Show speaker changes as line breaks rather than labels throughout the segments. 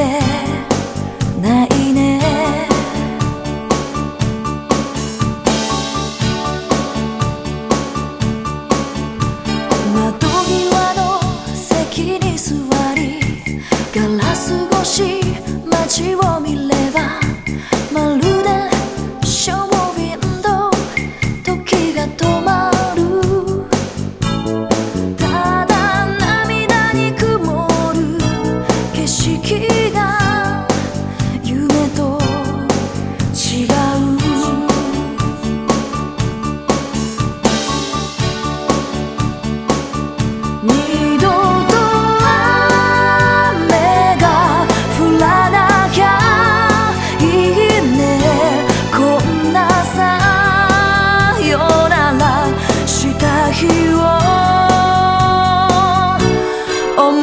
んないね。窓際の席に座りガラス越し街を見ればまる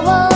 我。